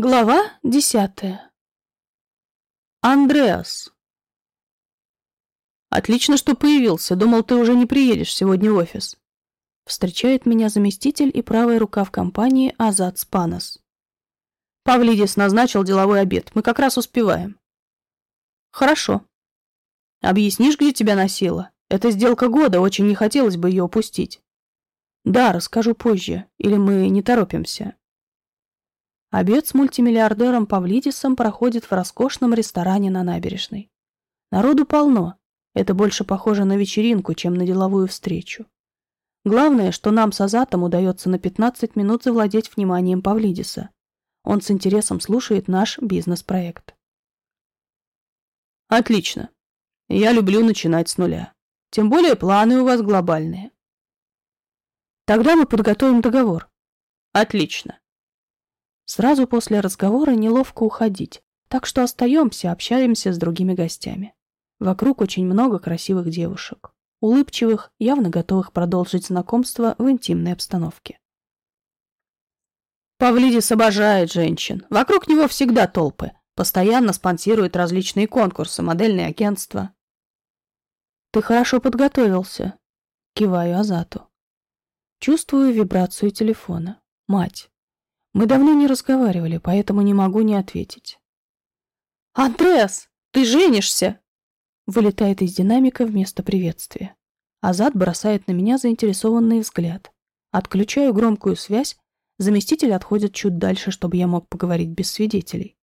Глава десятая. Андреас. Отлично, что появился. Думал, ты уже не приедешь сегодня в офис. Встречает меня заместитель и правая рука в компании Азат Спанос. Павлидис назначил деловой обед. Мы как раз успеваем. Хорошо. Объяснишь, где тебя носило? Это сделка года, очень не хотелось бы ее упустить. Да, расскажу позже. Или мы не торопимся. Обед с мультимиллиардером Павлидисом проходит в роскошном ресторане на набережной. Народу полно. Это больше похоже на вечеринку, чем на деловую встречу. Главное, что нам с Азатом удается на 15 минут завладеть вниманием Павлидиса. Он с интересом слушает наш бизнес-проект. Отлично. Я люблю начинать с нуля. Тем более планы у вас глобальные. Тогда мы подготовим договор. Отлично. Сразу после разговора неловко уходить, так что остаемся, общаемся с другими гостями. Вокруг очень много красивых девушек, улыбчивых, явно готовых продолжить знакомство в интимной обстановке. Павлидис обожает женщин. Вокруг него всегда толпы. Постоянно спонсирует различные конкурсы, модельные агентства. Ты хорошо подготовился. Киваю Азату. Чувствую вибрацию телефона. Мать. Мы давно не разговаривали, поэтому не могу не ответить. «Андреас, ты женишься!» Вылетает из динамика вместо приветствия. Азат бросает на меня заинтересованный взгляд. Отключаю громкую связь, заместитель отходит чуть дальше, чтобы я мог поговорить без свидетелей.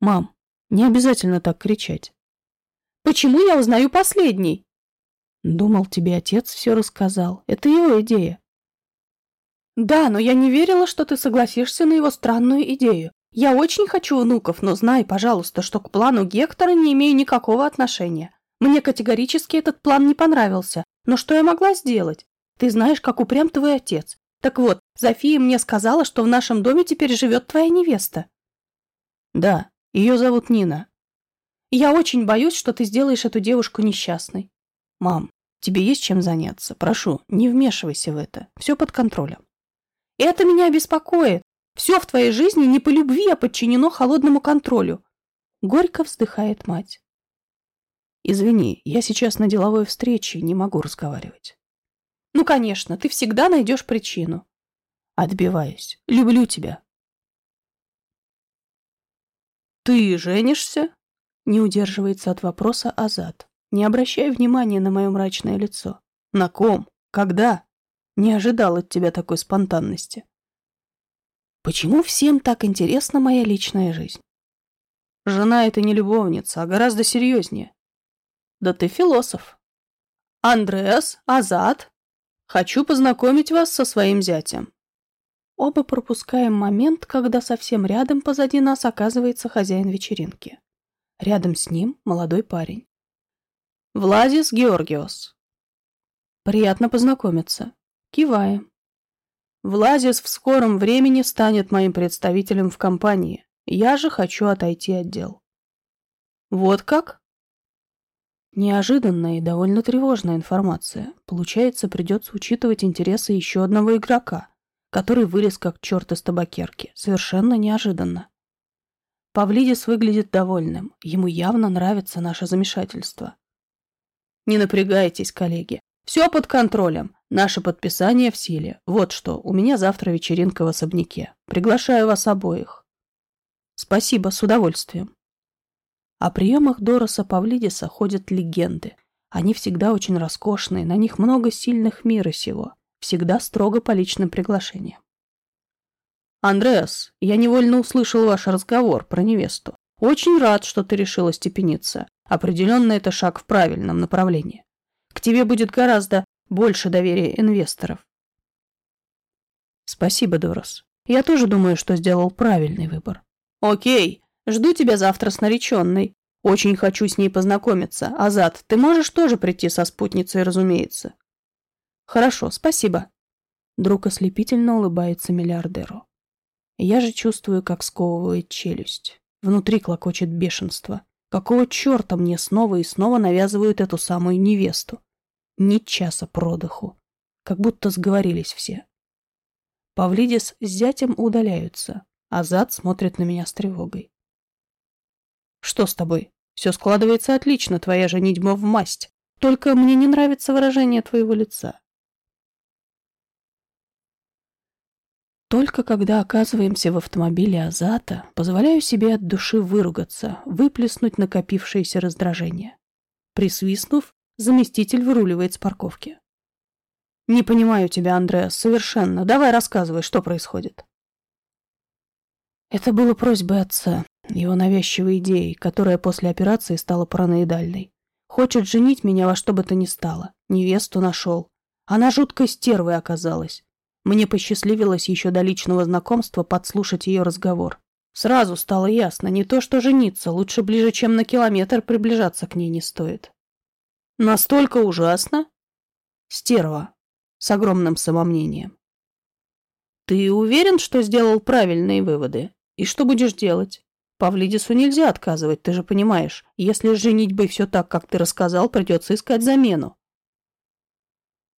«Мам, не обязательно так кричать». «Почему я узнаю последний?» «Думал, тебе отец все рассказал. Это его идея. «Да, но я не верила, что ты согласишься на его странную идею. Я очень хочу внуков, но знай, пожалуйста, что к плану Гектора не имею никакого отношения. Мне категорически этот план не понравился. Но что я могла сделать? Ты знаешь, как упрям твой отец. Так вот, Зофия мне сказала, что в нашем доме теперь живет твоя невеста». «Да, ее зовут Нина». «Я очень боюсь, что ты сделаешь эту девушку несчастной». «Мам, тебе есть чем заняться? Прошу, не вмешивайся в это. Все под контролем». Это меня беспокоит. Все в твоей жизни не по любви, а подчинено холодному контролю. Горько вздыхает мать. Извини, я сейчас на деловой встрече, не могу разговаривать. Ну, конечно, ты всегда найдешь причину. Отбиваюсь. Люблю тебя. Ты женишься? Не удерживается от вопроса Азат. Не обращай внимания на мое мрачное лицо. На ком? Когда? Не ожидал от тебя такой спонтанности. Почему всем так интересна моя личная жизнь? Жена — это не любовница, а гораздо серьезнее. Да ты философ. Андреас, Азат, хочу познакомить вас со своим зятем. Оба пропускаем момент, когда совсем рядом позади нас оказывается хозяин вечеринки. Рядом с ним молодой парень. Владис Георгиос. Приятно познакомиться. Киваем. Влазис в скором времени станет моим представителем в компании. Я же хочу отойти от дел. Вот как? Неожиданная и довольно тревожная информация. Получается, придется учитывать интересы еще одного игрока, который вылез как черт из табакерки. Совершенно неожиданно. Павлидис выглядит довольным. Ему явно нравится наше замешательство. Не напрягайтесь, коллеги. Все под контролем. Наше подписание в силе. Вот что, у меня завтра вечеринка в особняке. Приглашаю вас обоих. Спасибо, с удовольствием. О приемах Дороса Павлидиса ходят легенды. Они всегда очень роскошные, на них много сильных мира сего. Всегда строго по личным приглашениям. Андреас, я невольно услышал ваш разговор про невесту. Очень рад, что ты решила степениться. Определенно это шаг в правильном направлении. К тебе будет гораздо больше доверия инвесторов. Спасибо, Дорос. Я тоже думаю, что сделал правильный выбор. Окей, жду тебя завтра с нареченной. Очень хочу с ней познакомиться. Азат, ты можешь тоже прийти со спутницей, разумеется. Хорошо, спасибо. Друг ослепительно улыбается миллиардеру. Я же чувствую, как сковывает челюсть. Внутри клокочет бешенство. Какого черта мне снова и снова навязывают эту самую невесту? Ни часа продыху. Как будто сговорились все. Павлидис с зятем удаляются. Азат смотрит на меня с тревогой. Что с тобой? Все складывается отлично, твоя женитьба в масть. Только мне не нравится выражение твоего лица. Только когда оказываемся в автомобиле Азата, позволяю себе от души выругаться, выплеснуть накопившееся раздражение. Присвистнув, заместитель выруливает с парковки. «Не понимаю тебя, Андреас, совершенно. Давай рассказывай, что происходит». Это было просьбой отца, его навязчивой идеей, которая после операции стала параноидальной. Хочет женить меня во что бы то ни стало. Невесту нашел. Она жуткой стервой оказалась. Мне посчастливилось еще до личного знакомства подслушать ее разговор. Сразу стало ясно, не то что жениться, лучше ближе, чем на километр приближаться к ней не стоит. Настолько ужасно? Стерва. С огромным самомнением. Ты уверен, что сделал правильные выводы? И что будешь делать? Павлидису нельзя отказывать, ты же понимаешь. Если женить бы все так, как ты рассказал, придется искать замену.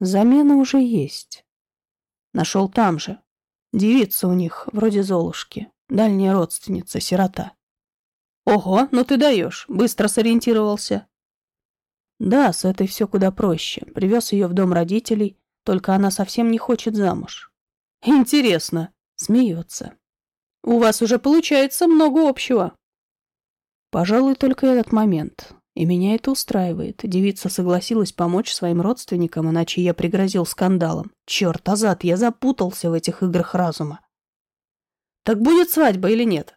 Замена уже есть. Нашел там же. Девица у них, вроде Золушки. Дальняя родственница, сирота. Ого, ну ты даешь. Быстро сориентировался. Да, с этой все куда проще. Привез ее в дом родителей, только она совсем не хочет замуж. Интересно. Смеется. У вас уже получается много общего. Пожалуй, только этот момент. И меня это устраивает. Девица согласилась помочь своим родственникам, иначе я пригрозил скандалом. Черт, Азат, я запутался в этих играх разума. Так будет свадьба или нет?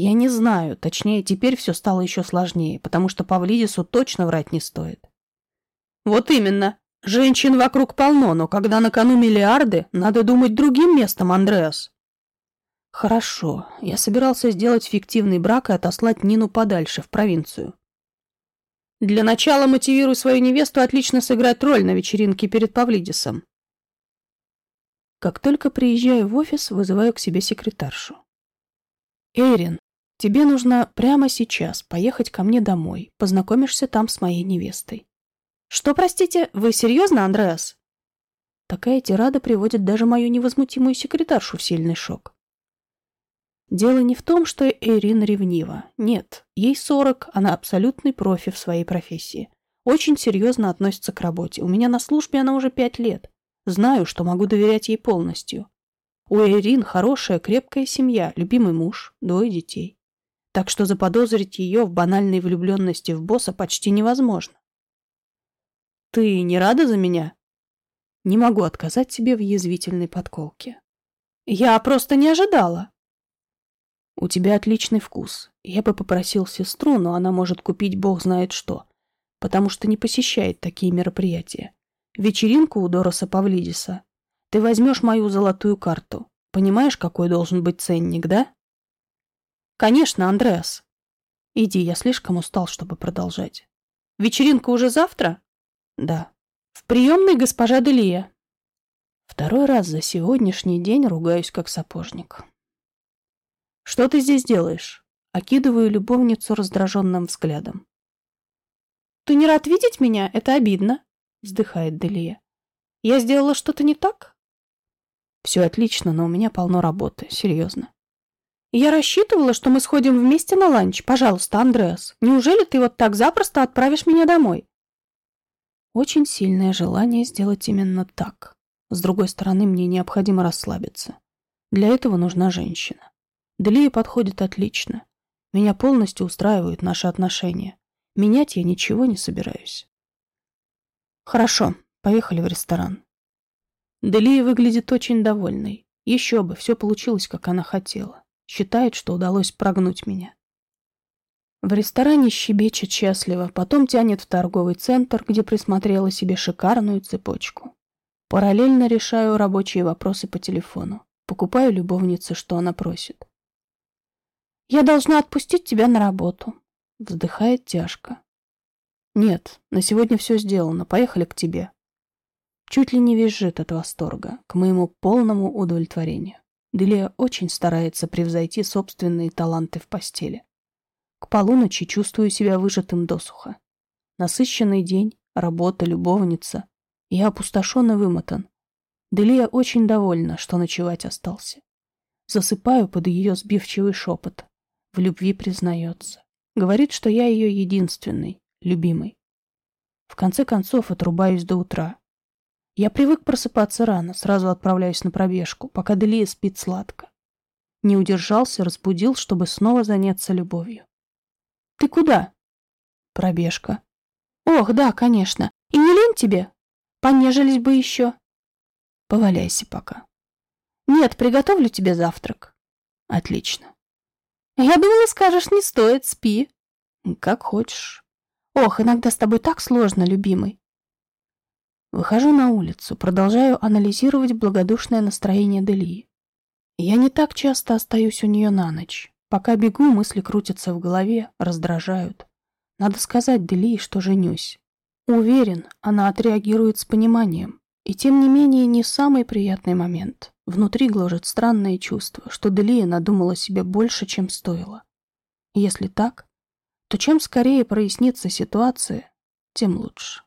Я не знаю. Точнее, теперь все стало еще сложнее, потому что Павлидису точно врать не стоит. Вот именно. Женщин вокруг полно, но когда на кону миллиарды, надо думать другим местом, Андреас. Хорошо. Я собирался сделать фиктивный брак и отослать Нину подальше, в провинцию. Для начала мотивируй свою невесту отлично сыграть роль на вечеринке перед Павлидисом. Как только приезжаю в офис, вызываю к себе секретаршу. Эйрин, тебе нужно прямо сейчас поехать ко мне домой. Познакомишься там с моей невестой. Что, простите, вы серьезно, Андреас? Такая тирада приводит даже мою невозмутимую секретаршу в сильный шок. Дело не в том, что Эрин ревнива. Нет, ей 40, она абсолютный профи в своей профессии. Очень серьезно относится к работе. У меня на службе она уже пять лет. Знаю, что могу доверять ей полностью. У Эрин хорошая, крепкая семья, любимый муж, двое детей. Так что заподозрить ее в банальной влюбленности в босса почти невозможно. Ты не рада за меня? Не могу отказать себе в язвительной подколке. Я просто не ожидала. У тебя отличный вкус. Я бы попросил сестру, но она может купить бог знает что, потому что не посещает такие мероприятия. Вечеринку у Дороса Павлидиса. Ты возьмешь мою золотую карту. Понимаешь, какой должен быть ценник, да? Конечно, Андреас. Иди, я слишком устал, чтобы продолжать. Вечеринка уже завтра? Да. В приемной госпожа Делия. Второй раз за сегодняшний день ругаюсь как сапожник. «Что ты здесь делаешь?» Окидываю любовницу раздраженным взглядом. «Ты не рад видеть меня? Это обидно», — вздыхает Делия. «Я сделала что-то не так?» «Все отлично, но у меня полно работы, серьезно». «Я рассчитывала, что мы сходим вместе на ланч. Пожалуйста, Андреас, неужели ты вот так запросто отправишь меня домой?» Очень сильное желание сделать именно так. С другой стороны, мне необходимо расслабиться. Для этого нужна женщина. Делия подходит отлично. Меня полностью устраивают наши отношения. Менять я ничего не собираюсь. Хорошо, поехали в ресторан. Делия выглядит очень довольной. Еще бы, все получилось, как она хотела. Считает, что удалось прогнуть меня. В ресторане щебечет счастливо, потом тянет в торговый центр, где присмотрела себе шикарную цепочку. Параллельно решаю рабочие вопросы по телефону. Покупаю любовнице, что она просит. Я должна отпустить тебя на работу. Вздыхает тяжко. Нет, на сегодня все сделано. Поехали к тебе. Чуть ли не визжит от восторга, к моему полному удовлетворению. Делия очень старается превзойти собственные таланты в постели. К полуночи чувствую себя выжатым досуха. Насыщенный день, работа, любовница. Я опустошен и вымотан. Делия очень довольна, что ночевать остался. Засыпаю под ее сбивчивый шепот. В любви признается. Говорит, что я ее единственный, любимый. В конце концов отрубаюсь до утра. Я привык просыпаться рано, сразу отправляюсь на пробежку, пока Делия спит сладко. Не удержался, разбудил, чтобы снова заняться любовью. «Ты куда?» «Пробежка». «Ох, да, конечно. И не лень тебе? Понежились бы еще». «Поваляйся пока». «Нет, приготовлю тебе завтрак». «Отлично». «Я думала, скажешь, не стоит, спи». «Как хочешь». «Ох, иногда с тобой так сложно, любимый». Выхожу на улицу, продолжаю анализировать благодушное настроение Делии. Я не так часто остаюсь у нее на ночь. Пока бегу, мысли крутятся в голове, раздражают. Надо сказать Делии, что женюсь. Уверен, она отреагирует с пониманием. И тем не менее, не самый приятный момент. Внутри гложет странное чувство, что Делия надумала себе больше, чем стоило. Если так, то чем скорее прояснится ситуация, тем лучше.